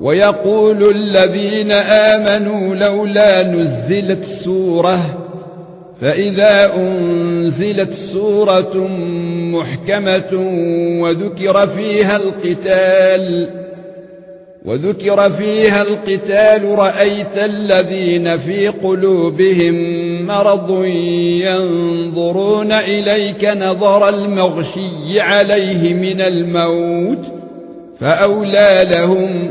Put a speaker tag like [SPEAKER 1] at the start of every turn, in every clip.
[SPEAKER 1] ويقول الذين آمنوا لولا نزلت سورة فإذا أنزلت سورة محكمة وذكر فيها القتال وذكر فيها القتال رأيت الذين في قلوبهم مرض ينظرون إليك نظر المغشي عليه من الموت فأولى لهم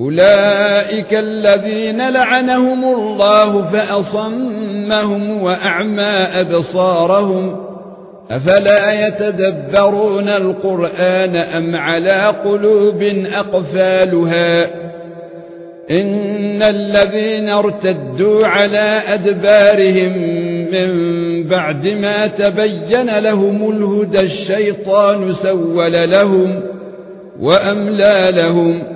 [SPEAKER 1] أولئك الذين لعنهم الله فأصمهم وأعمى أبصارهم أفلا يتدبرون القرآن أم على قلوب أقفالها إن الذين ارتدوا على أدبارهم من بعد ما تبين لهم الهدى الشيطان سول لهم وأملى لهم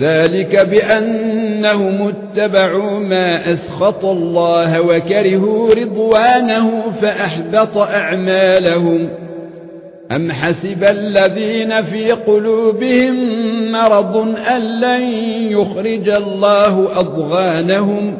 [SPEAKER 1] ذلك بأنهم اتبعوا ما أسخط الله وكرهوا رضوانه فأحبط أعمالهم. أم حسب الذين في قلوبهم مرض أن لن يخرج الله أضغانهم؟